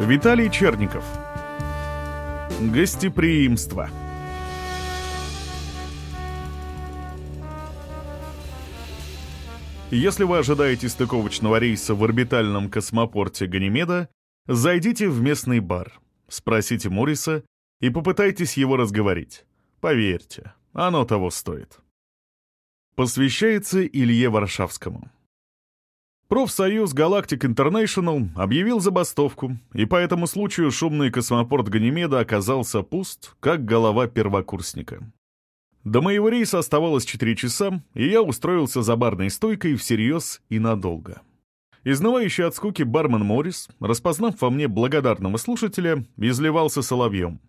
Виталий Черников. Гостеприимство. Если вы ожидаете стыковочного рейса в орбитальном космопорте Ганимеда, зайдите в местный бар, спросите Морриса и попытайтесь его разговорить. Поверьте, оно того стоит. Посвящается Илье Варшавскому. Профсоюз Галактик Интернешнл объявил забастовку, и по этому случаю шумный космопорт Ганимеда оказался пуст, как голова первокурсника. До моего рейса оставалось 4 часа, и я устроился за барной стойкой всерьез и надолго. Изнывающий от скуки бармен Моррис, распознав во мне благодарного слушателя, изливался соловьем.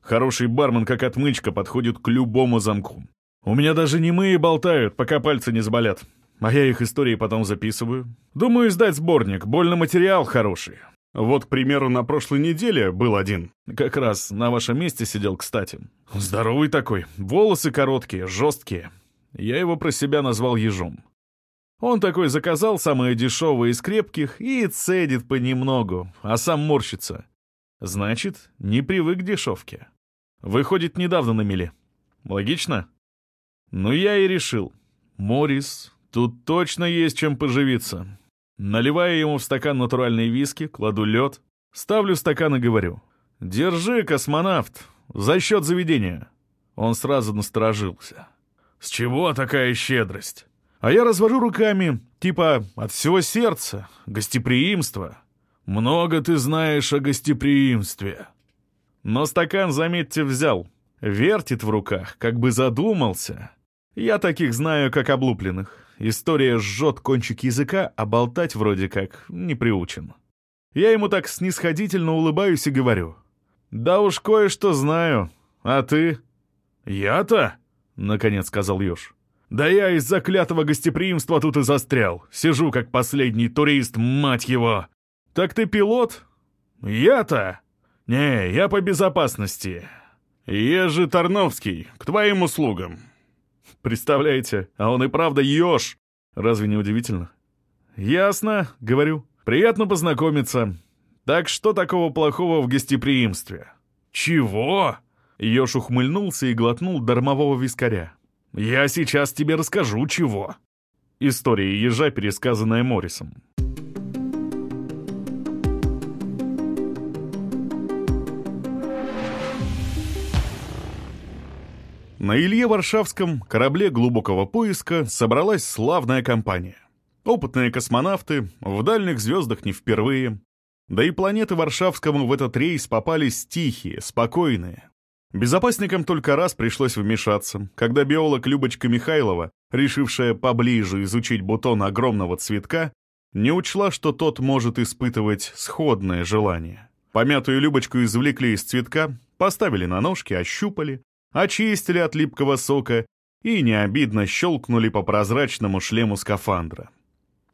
Хороший бармен, как отмычка, подходит к любому замку. У меня даже немые болтают, пока пальцы не заболят. А я их истории потом записываю. Думаю, издать сборник, больно материал хороший. Вот, к примеру, на прошлой неделе был один. Как раз на вашем месте сидел, кстати. Здоровый такой, волосы короткие, жесткие. Я его про себя назвал ежом. Он такой заказал самое дешевое из крепких и цедит понемногу, а сам морщится. Значит, не привык к дешевке. Выходит, недавно на мели. Логично? Ну, я и решил. Морис, тут точно есть чем поживиться. Наливаю ему в стакан натуральной виски, кладу лед, ставлю стакан и говорю. «Держи, космонавт, за счет заведения». Он сразу насторожился. «С чего такая щедрость?» А я развожу руками, типа от всего сердца, гостеприимство. Много ты знаешь о гостеприимстве. Но стакан, заметьте, взял. Вертит в руках, как бы задумался. Я таких знаю, как облупленных. История жжет кончик языка, а болтать вроде как не приучен. Я ему так снисходительно улыбаюсь и говорю. «Да уж кое-что знаю. А ты?» «Я-то?» — наконец сказал Ёж. «Да я из-за клятого гостеприимства тут и застрял. Сижу как последний турист, мать его!» «Так ты пилот?» «Я-то?» «Не, я по безопасности. Ежи Тарновский, к твоим услугам». Представляете, а он и правда еж. Разве не удивительно? «Ясно», — говорю. «Приятно познакомиться. Так что такого плохого в гостеприимстве?» «Чего?» Ёж ухмыльнулся и глотнул дармового вискаря. «Я сейчас тебе расскажу, чего». История ежа, пересказанная Моррисом. На Илье Варшавском корабле глубокого поиска собралась славная компания. Опытные космонавты, в дальних звездах не впервые. Да и планеты Варшавскому в этот рейс попались тихие, спокойные. Безопасникам только раз пришлось вмешаться, когда биолог Любочка Михайлова, решившая поближе изучить бутон огромного цветка, не учла, что тот может испытывать сходное желание. Помятую Любочку извлекли из цветка, поставили на ножки, ощупали, очистили от липкого сока и не обидно щелкнули по прозрачному шлему скафандра.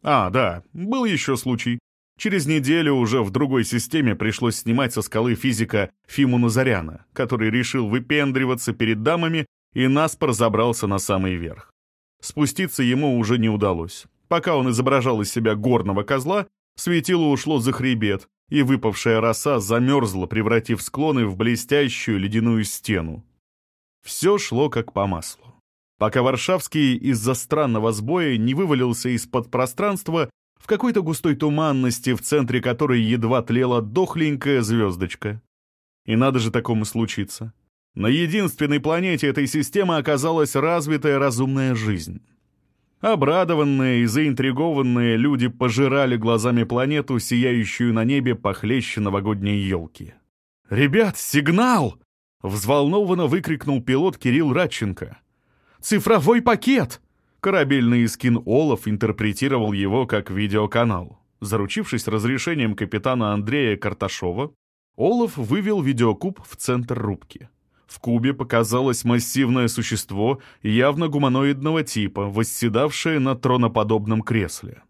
А, да, был еще случай. Через неделю уже в другой системе пришлось снимать со скалы физика Фиму Назаряна, который решил выпендриваться перед дамами и наспор забрался на самый верх. Спуститься ему уже не удалось. Пока он изображал из себя горного козла, светило ушло за хребет, и выпавшая роса замерзла, превратив склоны в блестящую ледяную стену. Все шло как по маслу. Пока Варшавский из-за странного сбоя не вывалился из-под пространства в какой-то густой туманности, в центре которой едва тлела дохленькая звездочка. И надо же такому случиться. На единственной планете этой системы оказалась развитая разумная жизнь. Обрадованные и заинтригованные люди пожирали глазами планету, сияющую на небе похлеще новогодней елки. «Ребят, сигнал!» Взволнованно выкрикнул пилот Кирилл Радченко. «Цифровой пакет!» Корабельный скин Олаф интерпретировал его как видеоканал. Заручившись разрешением капитана Андрея Карташова, Олаф вывел видеокуб в центр рубки. В кубе показалось массивное существо явно гуманоидного типа, восседавшее на троноподобном кресле.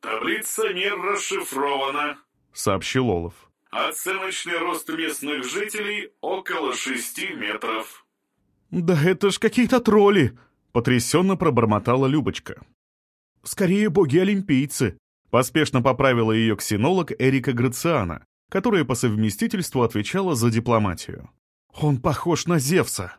«Таблица мер расшифрована», — сообщил Олаф. Оценочный рост местных жителей около шести метров. «Да это ж какие-то тролли!» — потрясенно пробормотала Любочка. «Скорее боги-олимпийцы!» — поспешно поправила ее ксенолог Эрика Грациана, которая по совместительству отвечала за дипломатию. «Он похож на Зевса!»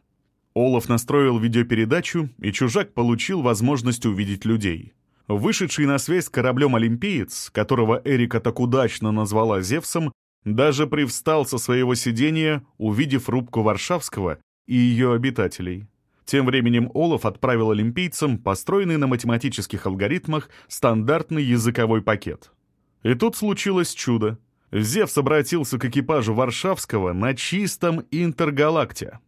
Олаф настроил видеопередачу, и чужак получил возможность увидеть людей. Вышедший на связь с кораблем «Олимпиец», которого Эрика так удачно назвала Зевсом, даже привстал со своего сидения, увидев рубку Варшавского и ее обитателей. Тем временем Олаф отправил олимпийцам построенный на математических алгоритмах стандартный языковой пакет. И тут случилось чудо. Зевс обратился к экипажу Варшавского на чистом интергалакте.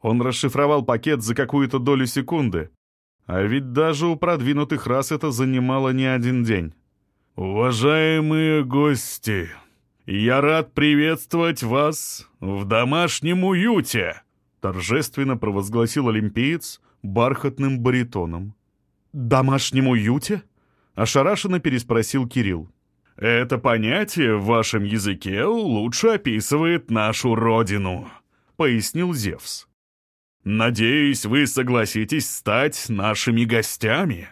Он расшифровал пакет за какую-то долю секунды. А ведь даже у продвинутых рас это занимало не один день. «Уважаемые гости, я рад приветствовать вас в домашнем уюте!» торжественно провозгласил олимпиец бархатным баритоном. «Домашнем уюте?» — ошарашенно переспросил Кирилл. «Это понятие в вашем языке лучше описывает нашу родину», — пояснил Зевс. «Надеюсь, вы согласитесь стать нашими гостями».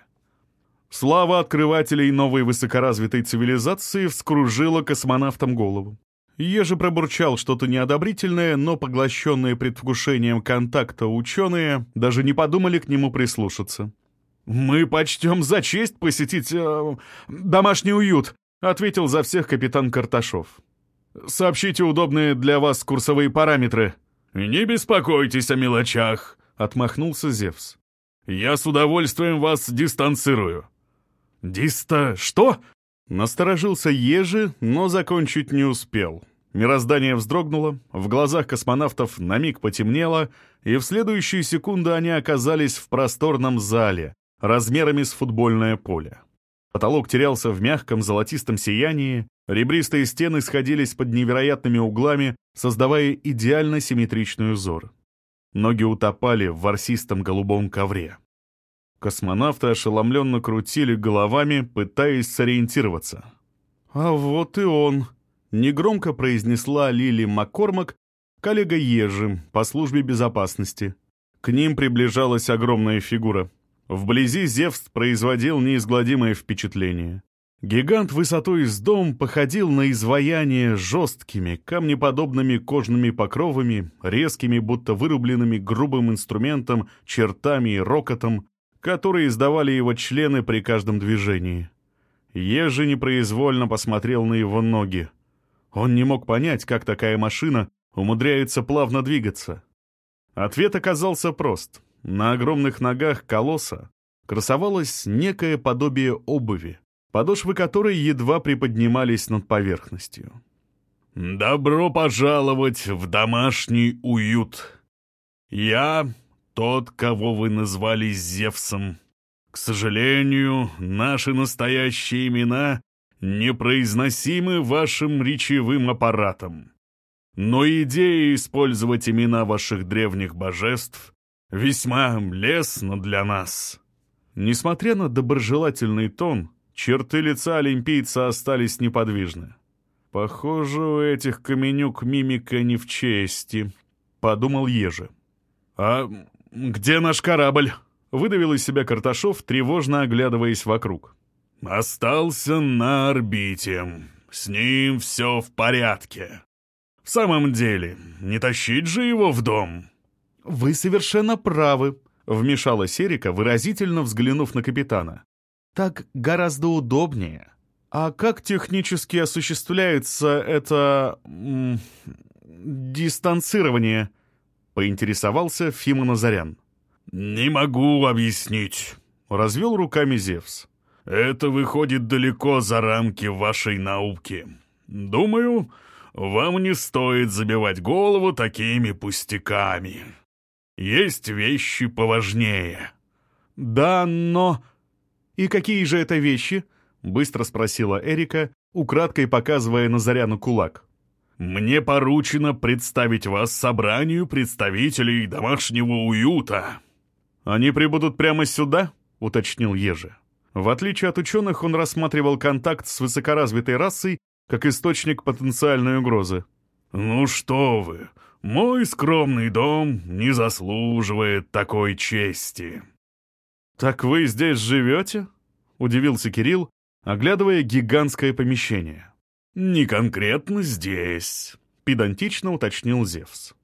Слава открывателей новой высокоразвитой цивилизации вскружила космонавтам голову. Еже пробурчал что-то неодобрительное, но поглощенные предвкушением контакта ученые даже не подумали к нему прислушаться. «Мы почтем за честь посетить э, домашний уют», — ответил за всех капитан Карташов. «Сообщите удобные для вас курсовые параметры». «Не беспокойтесь о мелочах», — отмахнулся Зевс. «Я с удовольствием вас дистанцирую». «Диста... что?» Насторожился Ежи, но закончить не успел. Мироздание вздрогнуло, в глазах космонавтов на миг потемнело, и в следующую секунду они оказались в просторном зале, размерами с футбольное поле. Потолок терялся в мягком золотистом сиянии, ребристые стены сходились под невероятными углами, создавая идеально симметричный узор. Ноги утопали в ворсистом голубом ковре. Космонавты ошеломленно крутили головами, пытаясь сориентироваться. «А вот и он», — негромко произнесла Лили Маккормак, коллега Ежи по службе безопасности. К ним приближалась огромная фигура — Вблизи Зевс производил неизгладимое впечатление. Гигант высотой с дом походил на изваяние жесткими, камнеподобными кожными покровами, резкими, будто вырубленными грубым инструментом, чертами и рокотом, которые издавали его члены при каждом движении. Ежи непроизвольно посмотрел на его ноги. Он не мог понять, как такая машина умудряется плавно двигаться. Ответ оказался прост. На огромных ногах колосса красовалось некое подобие обуви, подошвы которой едва приподнимались над поверхностью. «Добро пожаловать в домашний уют! Я тот, кого вы назвали Зевсом. К сожалению, наши настоящие имена непроизносимы вашим речевым аппаратом. Но идея использовать имена ваших древних божеств весьма лестно для нас». Несмотря на доброжелательный тон, черты лица олимпийца остались неподвижны. «Похоже, у этих каменюк мимика не в чести», — подумал Ежи. «А где наш корабль?» — выдавил из себя Карташов, тревожно оглядываясь вокруг. «Остался на орбите. С ним все в порядке. В самом деле, не тащить же его в дом?» «Вы совершенно правы», — вмешалась Эрика, выразительно взглянув на капитана. «Так гораздо удобнее. А как технически осуществляется это... Дистанцирование?» — поинтересовался Фима Назарян. «Не могу объяснить», — развел руками Зевс. «Это выходит далеко за рамки вашей науки. Думаю, вам не стоит забивать голову такими пустяками». Есть вещи поважнее». «Да, но...» «И какие же это вещи?» — быстро спросила Эрика, украдкой показывая Назаряну кулак. «Мне поручено представить вас собранию представителей домашнего уюта». «Они прибудут прямо сюда?» — уточнил Ежи. В отличие от ученых, он рассматривал контакт с высокоразвитой расой как источник потенциальной угрозы. «Ну что вы, мой скромный дом не заслуживает такой чести». «Так вы здесь живете?» — удивился Кирилл, оглядывая гигантское помещение. «Не конкретно здесь», — педантично уточнил Зевс.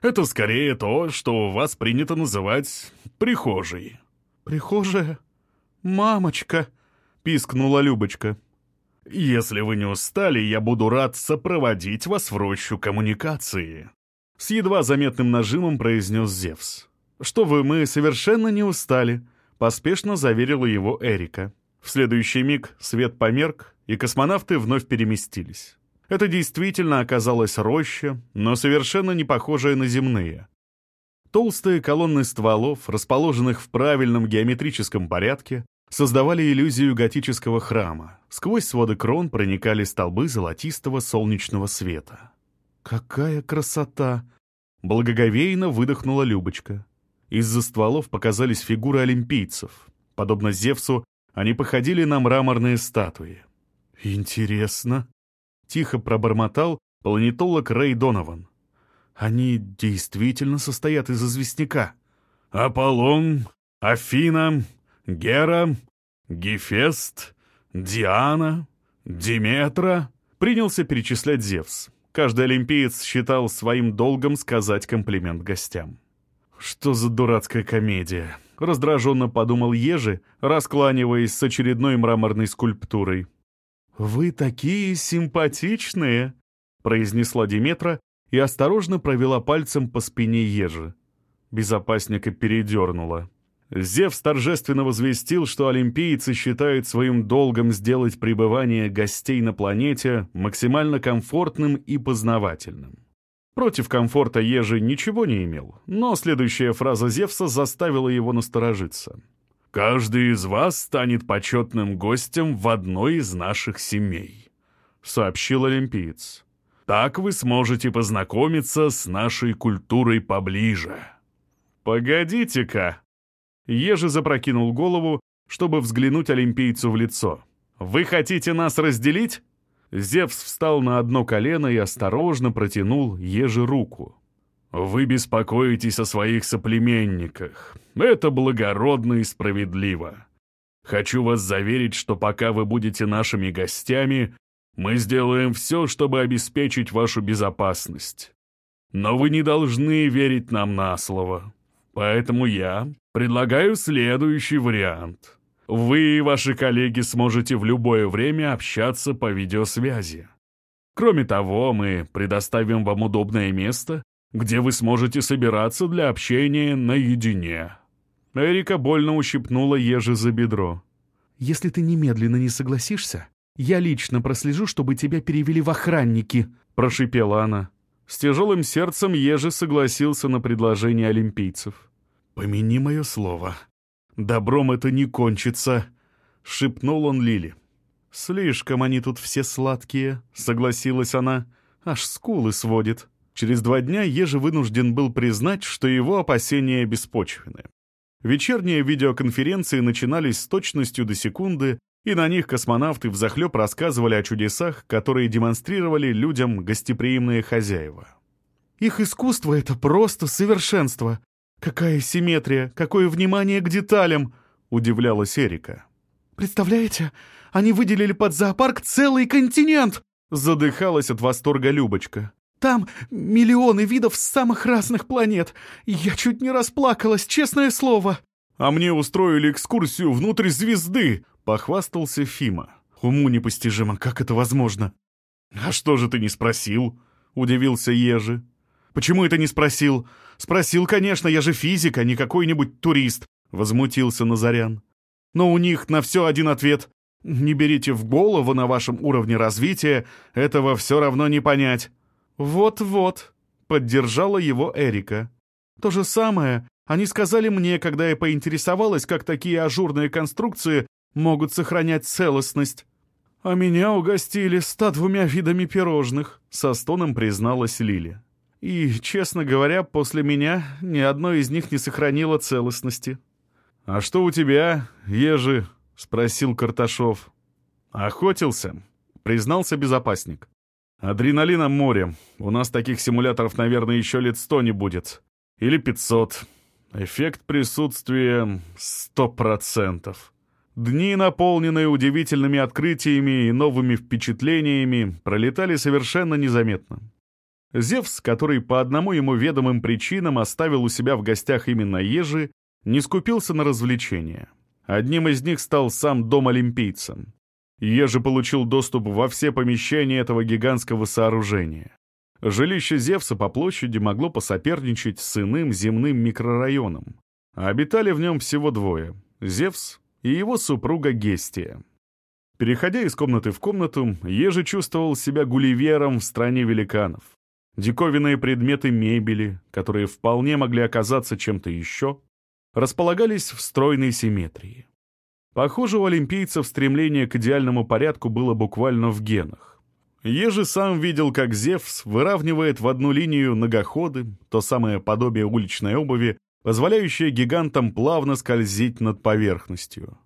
«Это скорее то, что у вас принято называть прихожей». «Прихожая? Мамочка!» — пискнула Любочка. «Если вы не устали, я буду рад сопроводить вас в рощу коммуникации», — с едва заметным нажимом произнес Зевс. «Что вы, мы совершенно не устали», — поспешно заверила его Эрика. В следующий миг свет померк, и космонавты вновь переместились. Это действительно оказалась роща, но совершенно не похожая на земные. Толстые колонны стволов, расположенных в правильном геометрическом порядке, создавали иллюзию готического храма. Сквозь своды крон проникали столбы золотистого солнечного света. «Какая красота!» — благоговейно выдохнула Любочка. Из-за стволов показались фигуры олимпийцев. Подобно Зевсу, они походили на мраморные статуи. «Интересно», — тихо пробормотал планетолог Рэй Донован. «Они действительно состоят из известняка». «Аполлон, Афина, Гера, Гефест, Диана, Диметра», — принялся перечислять Зевс. Каждый олимпиец считал своим долгом сказать комплимент гостям. «Что за дурацкая комедия?» — раздраженно подумал Ежи, раскланиваясь с очередной мраморной скульптурой. «Вы такие симпатичные!» — произнесла Диметра и осторожно провела пальцем по спине Ежи. Безопасника передернула. Зевс торжественно возвестил, что олимпийцы считают своим долгом сделать пребывание гостей на планете максимально комфортным и познавательным. Против комфорта Ежи ничего не имел, но следующая фраза Зевса заставила его насторожиться. «Каждый из вас станет почетным гостем в одной из наших семей», — сообщил олимпиец. «Так вы сможете познакомиться с нашей культурой поближе». «Погодите-ка!» Ежи запрокинул голову, чтобы взглянуть олимпийцу в лицо. «Вы хотите нас разделить?» Зевс встал на одно колено и осторожно протянул еже руку. «Вы беспокоитесь о своих соплеменниках. Это благородно и справедливо. Хочу вас заверить, что пока вы будете нашими гостями, мы сделаем все, чтобы обеспечить вашу безопасность. Но вы не должны верить нам на слово. Поэтому я предлагаю следующий вариант». Вы и ваши коллеги сможете в любое время общаться по видеосвязи. Кроме того, мы предоставим вам удобное место, где вы сможете собираться для общения наедине». Эрика больно ущипнула ежи за бедро. «Если ты немедленно не согласишься, я лично прослежу, чтобы тебя перевели в охранники», — прошипела она. С тяжелым сердцем ежи согласился на предложение олимпийцев. «Помяни мое слово», «Добром это не кончится», — шепнул он Лили. «Слишком они тут все сладкие», — согласилась она. «Аж скулы сводит». Через два дня Ежи вынужден был признать, что его опасения беспочвены. Вечерние видеоконференции начинались с точностью до секунды, и на них космонавты взахлеб рассказывали о чудесах, которые демонстрировали людям гостеприимные хозяева. «Их искусство — это просто совершенство», «Какая симметрия, какое внимание к деталям!» — удивлялась Эрика. «Представляете, они выделили под зоопарк целый континент!» — задыхалась от восторга Любочка. «Там миллионы видов самых разных планет. Я чуть не расплакалась, честное слово!» «А мне устроили экскурсию внутрь звезды!» — похвастался Фима. «Уму непостижимо, как это возможно?» «А что же ты не спросил?» — удивился Ежи. «Почему это не спросил?» «Спросил, конечно, я же физик, а не какой-нибудь турист», — возмутился Назарян. «Но у них на все один ответ. Не берите в голову на вашем уровне развития, этого все равно не понять». «Вот-вот», — поддержала его Эрика. «То же самое они сказали мне, когда я поинтересовалась, как такие ажурные конструкции могут сохранять целостность». «А меня угостили ста двумя видами пирожных», — со стоном призналась Лили. И, честно говоря, после меня ни одно из них не сохранило целостности. «А что у тебя, ежи?» — спросил Карташов. «Охотился», — признался безопасник. «Адреналином море. У нас таких симуляторов, наверное, еще лет сто не будет. Или пятьсот. Эффект присутствия сто процентов». Дни, наполненные удивительными открытиями и новыми впечатлениями, пролетали совершенно незаметно. Зевс, который по одному ему ведомым причинам оставил у себя в гостях именно ежи, не скупился на развлечения. Одним из них стал сам дом олимпийца. Ежи получил доступ во все помещения этого гигантского сооружения. Жилище Зевса по площади могло посоперничать с иным земным микрорайоном. Обитали в нем всего двое — Зевс и его супруга Гестия. Переходя из комнаты в комнату, Ежи чувствовал себя гулливером в стране великанов. Диковинные предметы мебели, которые вполне могли оказаться чем-то еще, располагались в стройной симметрии. Похоже, у олимпийцев стремление к идеальному порядку было буквально в генах. Ежи сам видел, как Зевс выравнивает в одну линию ногоходы, то самое подобие уличной обуви, позволяющее гигантам плавно скользить над поверхностью.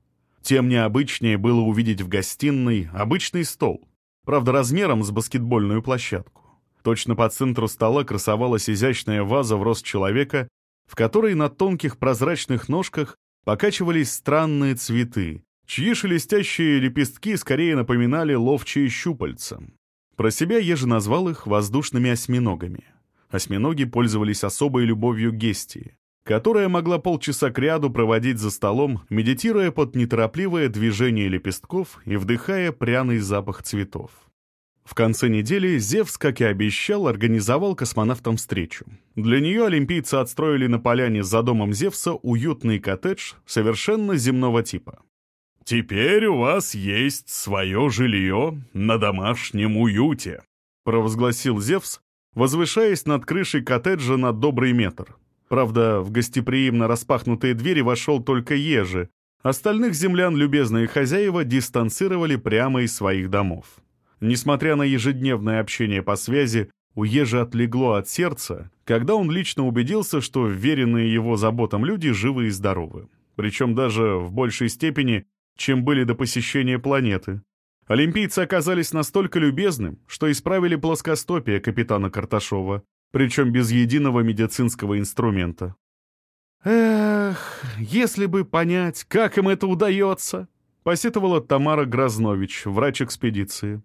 Тем необычнее было увидеть в гостиной обычный стол, правда размером с баскетбольную площадку. Точно по центру стола красовалась изящная ваза в рост человека, в которой на тонких прозрачных ножках покачивались странные цветы, чьи шелестящие лепестки скорее напоминали ловчие щупальца. Про себя же назвал их воздушными осьминогами. Осьминоги пользовались особой любовью Гестии, которая могла полчаса кряду проводить за столом, медитируя под неторопливое движение лепестков и вдыхая пряный запах цветов. В конце недели Зевс, как и обещал, организовал космонавтам встречу. Для нее олимпийцы отстроили на поляне за домом Зевса уютный коттедж совершенно земного типа. «Теперь у вас есть свое жилье на домашнем уюте», — провозгласил Зевс, возвышаясь над крышей коттеджа на добрый метр. Правда, в гостеприимно распахнутые двери вошел только Ежи, остальных землян любезные хозяева дистанцировали прямо из своих домов. Несмотря на ежедневное общение по связи, у Ежи отлегло от сердца, когда он лично убедился, что веренные его заботам люди живы и здоровы. Причем даже в большей степени, чем были до посещения планеты. Олимпийцы оказались настолько любезным, что исправили плоскостопие капитана Карташова, причем без единого медицинского инструмента. «Эх, если бы понять, как им это удается!» — посетовала Тамара Грознович, врач экспедиции.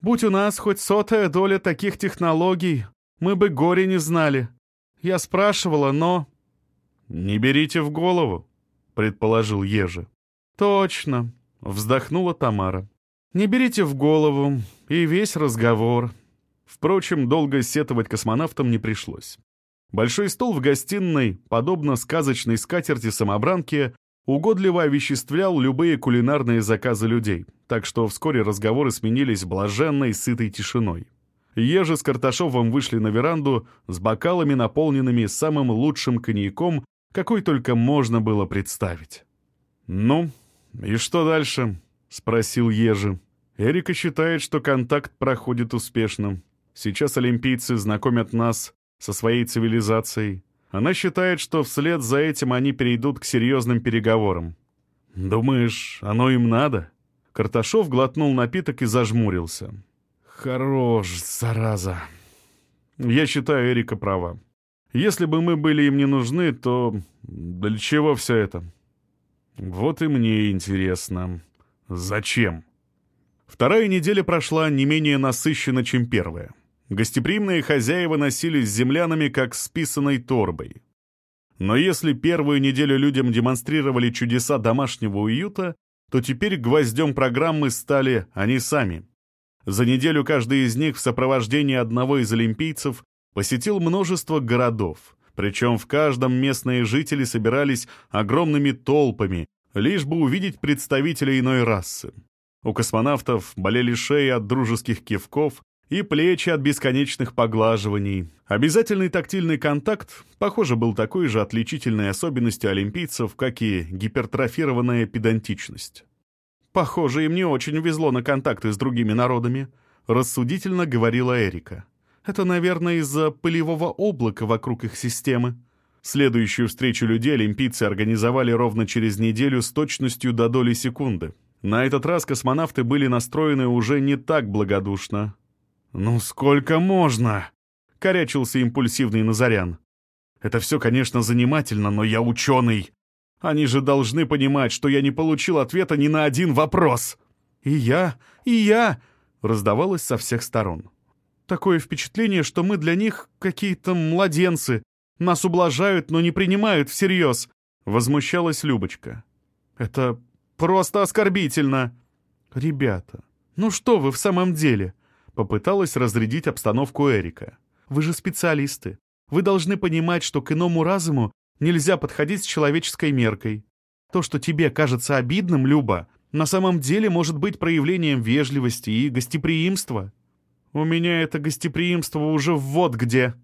Будь у нас хоть сотая доля таких технологий, мы бы горе не знали. Я спрашивала, но...» «Не берите в голову», — предположил Ежи. «Точно», — вздохнула Тамара. «Не берите в голову, и весь разговор». Впрочем, долго сетовать космонавтам не пришлось. Большой стол в гостиной, подобно сказочной скатерти-самобранке, угодливо овеществлял любые кулинарные заказы людей, так что вскоре разговоры сменились блаженной, сытой тишиной. Ежи с Карташовым вышли на веранду с бокалами, наполненными самым лучшим коньяком, какой только можно было представить. «Ну, и что дальше?» — спросил Ежи. «Эрика считает, что контакт проходит успешно. Сейчас олимпийцы знакомят нас со своей цивилизацией. Она считает, что вслед за этим они перейдут к серьезным переговорам. «Думаешь, оно им надо?» Карташов глотнул напиток и зажмурился. «Хорош, зараза!» «Я считаю, Эрика права. Если бы мы были им не нужны, то для чего все это?» «Вот и мне интересно. Зачем?» Вторая неделя прошла не менее насыщенно, чем первая. Гостеприимные хозяева носились с землянами как с писаной торбой. Но если первую неделю людям демонстрировали чудеса домашнего уюта, то теперь гвоздем программы стали они сами. За неделю каждый из них в сопровождении одного из олимпийцев посетил множество городов, причем в каждом местные жители собирались огромными толпами, лишь бы увидеть представителя иной расы. У космонавтов болели шеи от дружеских кивков, и плечи от бесконечных поглаживаний. Обязательный тактильный контакт, похоже, был такой же отличительной особенностью олимпийцев, как и гипертрофированная педантичность. «Похоже, им не очень везло на контакты с другими народами», — рассудительно говорила Эрика. «Это, наверное, из-за пылевого облака вокруг их системы». Следующую встречу людей олимпийцы организовали ровно через неделю с точностью до доли секунды. На этот раз космонавты были настроены уже не так благодушно. «Ну сколько можно?» — корячился импульсивный Назарян. «Это все, конечно, занимательно, но я ученый. Они же должны понимать, что я не получил ответа ни на один вопрос. И я, и я, раздавалось со всех сторон. Такое впечатление, что мы для них какие-то младенцы. Нас ублажают, но не принимают всерьез. Возмущалась Любочка. Это просто оскорбительно. Ребята, ну что вы в самом деле? Попыталась разрядить обстановку Эрика. Вы же специалисты. Вы должны понимать, что к иному разуму нельзя подходить с человеческой меркой. То, что тебе кажется обидным, Люба, на самом деле может быть проявлением вежливости и гостеприимства. У меня это гостеприимство уже вот где.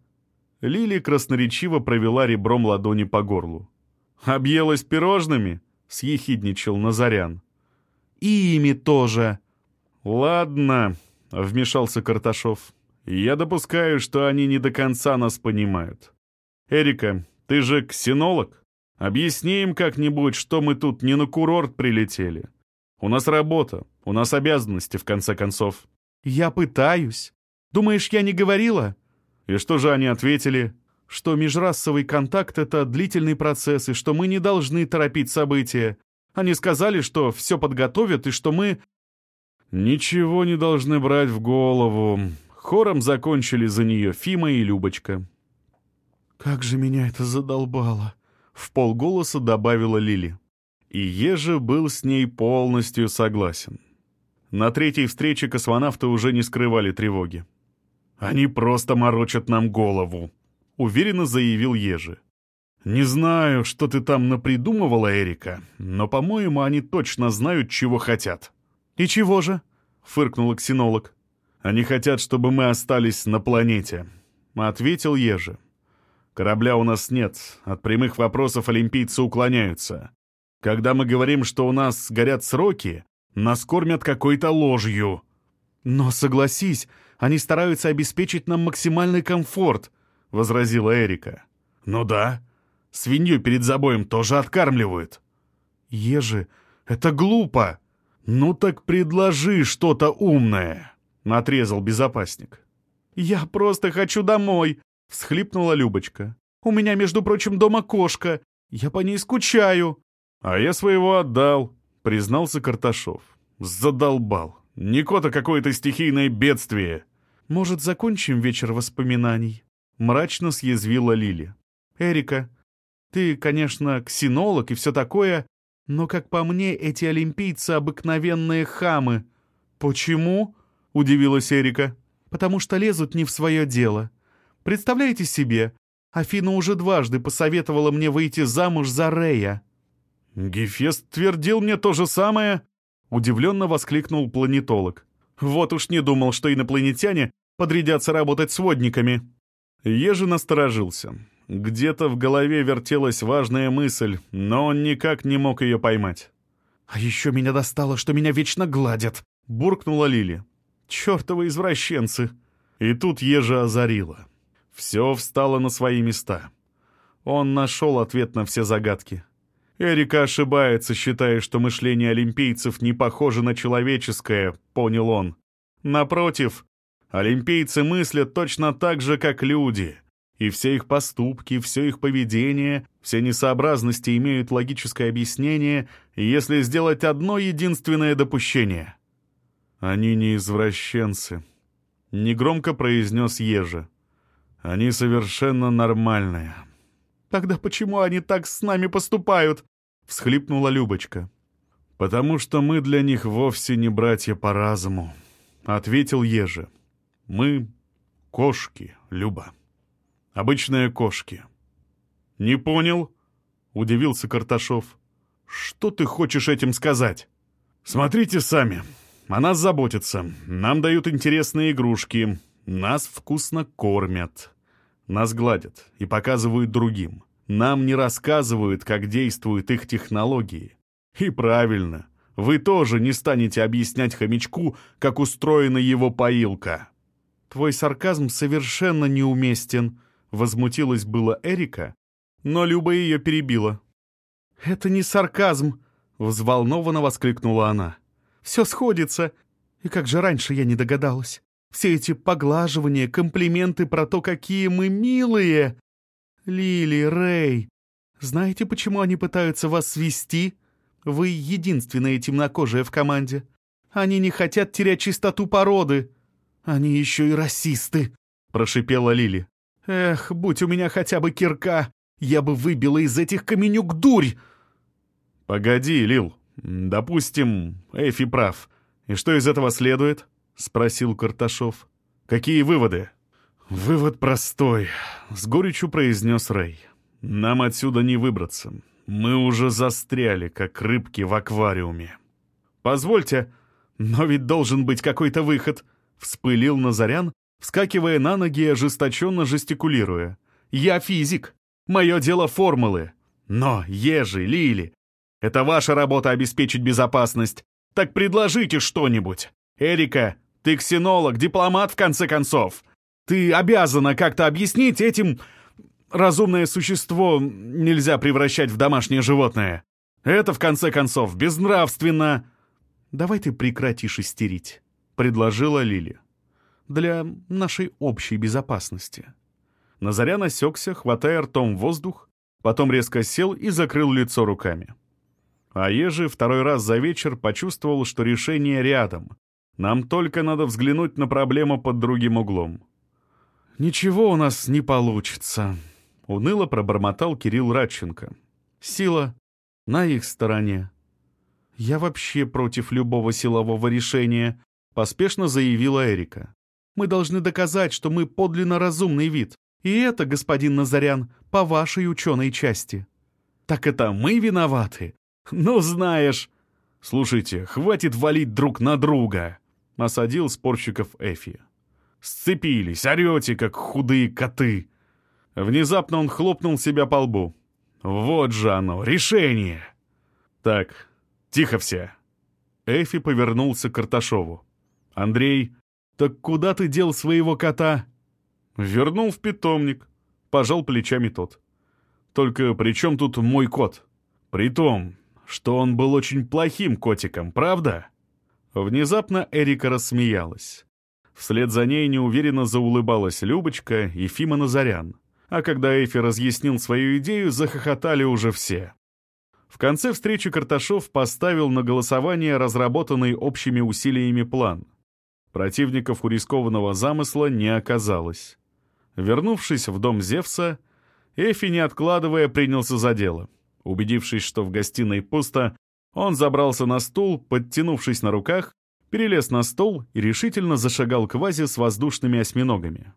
Лили красноречиво провела ребром ладони по горлу. «Объелась пирожными?» — съехидничал Назарян. «И ими тоже». «Ладно», — вмешался Карташов. «Я допускаю, что они не до конца нас понимают. Эрика, ты же ксенолог. Объясни им как-нибудь, что мы тут не на курорт прилетели. У нас работа, у нас обязанности, в конце концов». «Я пытаюсь. Думаешь, я не говорила?» «И что же они ответили?» «Что межрасовый контакт — это длительный процесс, и что мы не должны торопить события. Они сказали, что все подготовят, и что мы...» «Ничего не должны брать в голову». Хором закончили за нее Фима и Любочка. «Как же меня это задолбало!» — в полголоса добавила Лили. И Ежи был с ней полностью согласен. На третьей встрече космонавты уже не скрывали тревоги. «Они просто морочат нам голову», — уверенно заявил Ежи. «Не знаю, что ты там напридумывала, Эрика, но, по-моему, они точно знают, чего хотят». «И чего же?» — фыркнул ксенолог. «Они хотят, чтобы мы остались на планете», — ответил Ежи. Корабля у нас нет, от прямых вопросов олимпийцы уклоняются. Когда мы говорим, что у нас горят сроки, нас кормят какой-то ложью. Но согласись, они стараются обеспечить нам максимальный комфорт, — возразила Эрика. Ну да, свинью перед забоем тоже откармливают. Ежи, это глупо. Ну так предложи что-то умное, — отрезал безопасник. Я просто хочу домой, — всхлипнула Любочка. «У меня, между прочим, дома кошка. Я по ней скучаю». «А я своего отдал», — признался Карташов. «Задолбал. Не кота какое-то стихийное бедствие». «Может, закончим вечер воспоминаний?» — мрачно съязвила Лили. «Эрика, ты, конечно, ксенолог и все такое, но, как по мне, эти олимпийцы — обыкновенные хамы». «Почему?» — удивилась Эрика. «Потому что лезут не в свое дело. Представляете себе, Афина уже дважды посоветовала мне выйти замуж за Рея». «Гефест твердил мне то же самое», — удивленно воскликнул планетолог. «Вот уж не думал, что инопланетяне подрядятся работать сводниками». Ежи насторожился. Где-то в голове вертелась важная мысль, но он никак не мог ее поймать. «А еще меня достало, что меня вечно гладят», — буркнула Лили. «Чертовы извращенцы!» И тут Ежа озарила. Все встало на свои места. Он нашел ответ на все загадки. Эрика ошибается, считая, что мышление олимпийцев не похоже на человеческое, понял он. Напротив, олимпийцы мыслят точно так же, как люди. И все их поступки, все их поведение, все несообразности имеют логическое объяснение, если сделать одно единственное допущение. «Они не извращенцы», — негромко произнес Ежа. Они совершенно нормальные. Тогда почему они так с нами поступают? всхлипнула Любочка. Потому что мы для них вовсе не братья по разуму, ответил Ежи. Мы кошки, Люба. Обычные кошки. Не понял? удивился Карташов. Что ты хочешь этим сказать? Смотрите сами. О нас заботятся, нам дают интересные игрушки, нас вкусно кормят. Нас гладят и показывают другим. Нам не рассказывают, как действуют их технологии. И правильно, вы тоже не станете объяснять хомячку, как устроена его поилка. Твой сарказм совершенно неуместен, возмутилась была Эрика, но Люба ее перебила. «Это не сарказм!» — взволнованно воскликнула она. «Все сходится. И как же раньше я не догадалась!» Все эти поглаживания, комплименты про то, какие мы милые. Лили, Рэй, Знаете, почему они пытаются вас свести? Вы единственная темнокожая в команде. Они не хотят терять чистоту породы. Они еще и расисты, — прошипела Лили. Эх, будь у меня хотя бы кирка, я бы выбила из этих каменюк дурь. Погоди, Лил. Допустим, Эфи прав. И что из этого следует? — спросил Карташов. Какие выводы? Вывод простой, — с горечью произнес Рэй. Нам отсюда не выбраться. Мы уже застряли, как рыбки в аквариуме. Позвольте, но ведь должен быть какой-то выход, — вспылил Назарян, вскакивая на ноги и ожесточенно жестикулируя. «Я физик. Мое дело формулы. Но, ежи, Лили, это ваша работа обеспечить безопасность. Так предложите что-нибудь. Эрика, ты ксенолог, дипломат, в конце концов. Ты обязана как-то объяснить этим... Разумное существо нельзя превращать в домашнее животное. Это, в конце концов, безнравственно. «Давай ты прекратишь истерить», — предложила Лили. «Для нашей общей безопасности». Назарян осекся, хватая ртом воздух, потом резко сел и закрыл лицо руками. А Ежи второй раз за вечер почувствовал, что решение рядом. Нам только надо взглянуть на проблему под другим углом. «Ничего у нас не получится», — уныло пробормотал Кирилл Радченко. «Сила на их стороне». «Я вообще против любого силового решения», — поспешно заявила Эрика. «Мы должны доказать, что мы подлинно разумный вид. И это, господин Назарян, по вашей ученой части». «Так это мы виноваты?» «Ну, знаешь...» «Слушайте, хватит валить друг на друга!» — осадил спорщиков Эфи. «Сцепились, орете, как худые коты!» Внезапно он хлопнул себя по лбу. «Вот же оно, решение!» «Так, тихо все!» Эфи повернулся к Карташову. «Андрей, так куда ты дел своего кота?» «Вернул в питомник», — пожал плечами тот. «Только при чем тут мой кот? При том, что он был очень плохим котиком, правда?» Внезапно Эрика рассмеялась. Вслед за ней неуверенно заулыбалась Любочка и Фима Назарян. А когда Эйфи разъяснил свою идею, захохотали уже все. В конце встречи Карташов поставил на голосование разработанный общими усилиями план. Противников у рискованного замысла не оказалось. Вернувшись в дом Зевса, Эфи, не откладывая, принялся за дело — Убедившись, что в гостиной пусто, он забрался на стул, подтянувшись на руках, перелез на стол и решительно зашагал к вазе с воздушными осьминогами.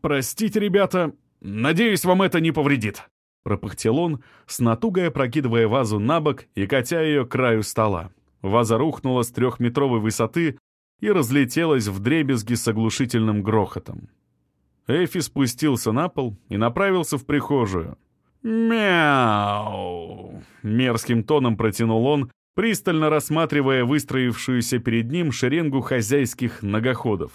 «Простите, ребята, надеюсь, вам это не повредит», — пропыхтел он, с натугой опрокидывая вазу на бок и катя ее к краю стола. Ваза рухнула с трехметровой высоты и разлетелась в дребезги с оглушительным грохотом. Эфи спустился на пол и направился в прихожую — «Мяу!» — мерзким тоном протянул он, пристально рассматривая выстроившуюся перед ним шеренгу хозяйских многоходов.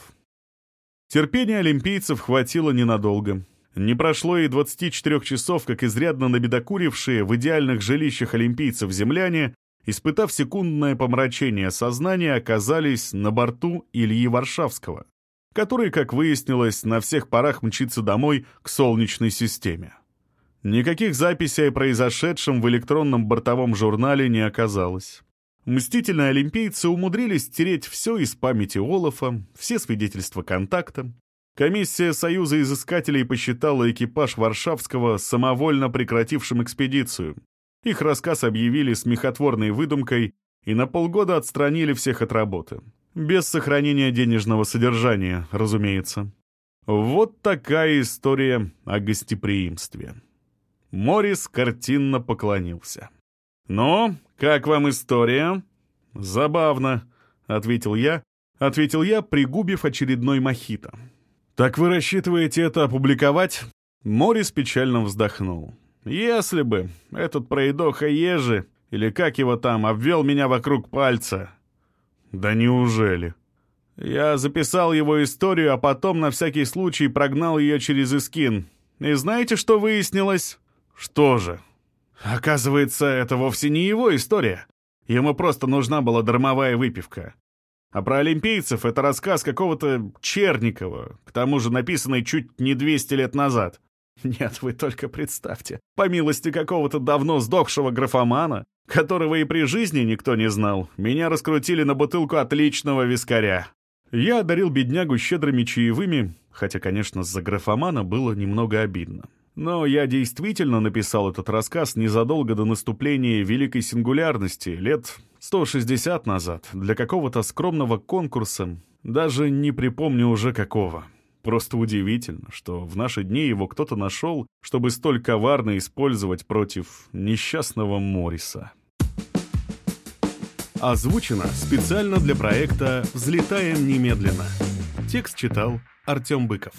Терпения олимпийцев хватило ненадолго. Не прошло и 24 часов, как изрядно набедокурившие в идеальных жилищах олимпийцев земляне, испытав секундное помрачение сознания, оказались на борту Ильи Варшавского, который, как выяснилось, на всех парах мчится домой к Солнечной системе. Никаких записей о произошедшем в электронном бортовом журнале не оказалось. Мстительные олимпийцы умудрились стереть все из памяти Олафа, все свидетельства контакта. Комиссия Союза изыскателей посчитала экипаж Варшавского самовольно прекратившим экспедицию. Их рассказ объявили смехотворной выдумкой и на полгода отстранили всех от работы. Без сохранения денежного содержания, разумеется. Вот такая история о гостеприимстве. Морис картинно поклонился. «Ну, как вам история?» «Забавно», — ответил я, ответил я, пригубив очередной мохито. «Так вы рассчитываете это опубликовать?» Морис печально вздохнул. «Если бы этот проедоха Ежи, или как его там, обвел меня вокруг пальца». «Да неужели?» Я записал его историю, а потом на всякий случай прогнал ее через Искин. И знаете, что выяснилось? Что же? Оказывается, это вовсе не его история. Ему просто нужна была дармовая выпивка. А про олимпийцев это рассказ какого-то Черникова, к тому же написанный чуть не 200 лет назад. Нет, вы только представьте. По милости какого-то давно сдохшего графомана, которого и при жизни никто не знал, меня раскрутили на бутылку отличного вискаря. Я одарил беднягу щедрыми чаевыми, хотя, конечно, за графомана было немного обидно. Но я действительно написал этот рассказ незадолго до наступления Великой Сингулярности, лет 160 назад, для какого-то скромного конкурса, даже не припомню уже какого. Просто удивительно, что в наши дни его кто-то нашел, чтобы столь коварно использовать против несчастного Морриса. Озвучено специально для проекта «Взлетаем немедленно». Текст читал Артем Быков.